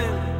nothing.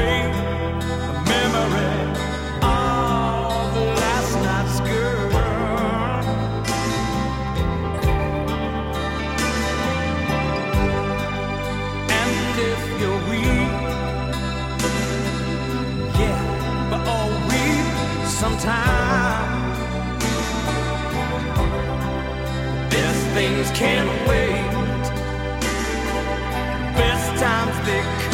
things can wait. Best times they come.